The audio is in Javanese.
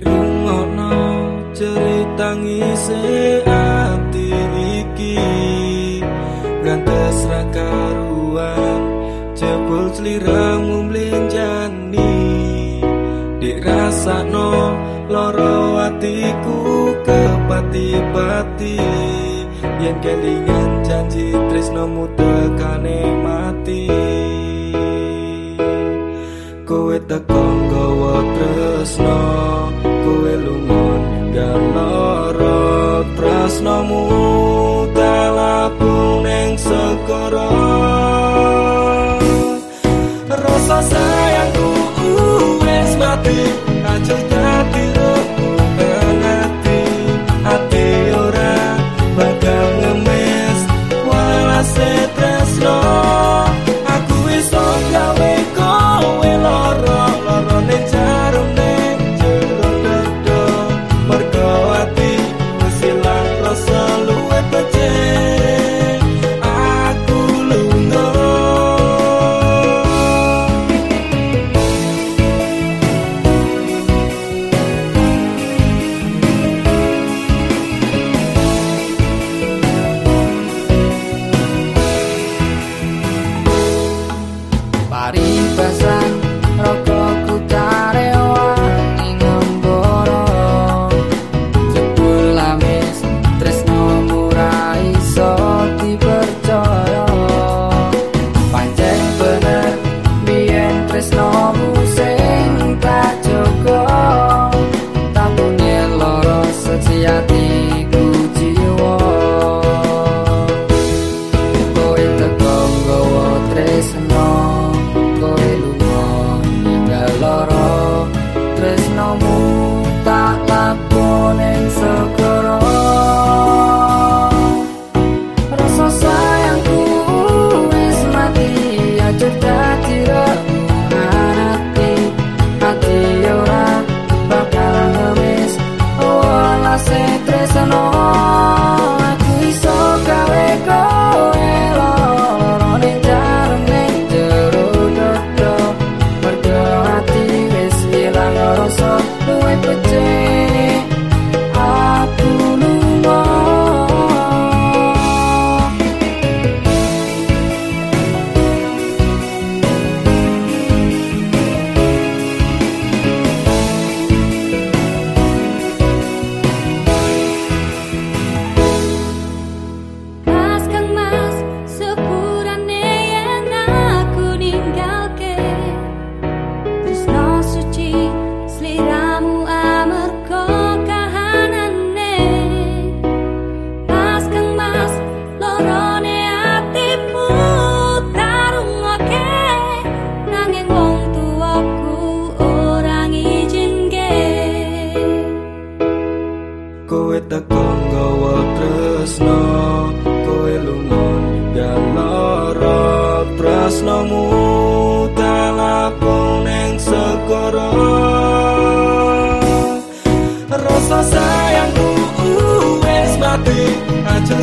Rungokno cerita ngise ati iki. Gantes rakaruan jebul sliramu mlenjani Dik rasakno loro atiku kepati-pati. Yen kelingan janji tresnomu tekane mati. Kowe teko nggawa tresno lungon galoro tresnomu talaku neng segara. Rasa sayangku wis mati nggawa tresno kowe lunga ninggal lara. Tresnomu talapung ning segara. Rasa sayangku wis mati aja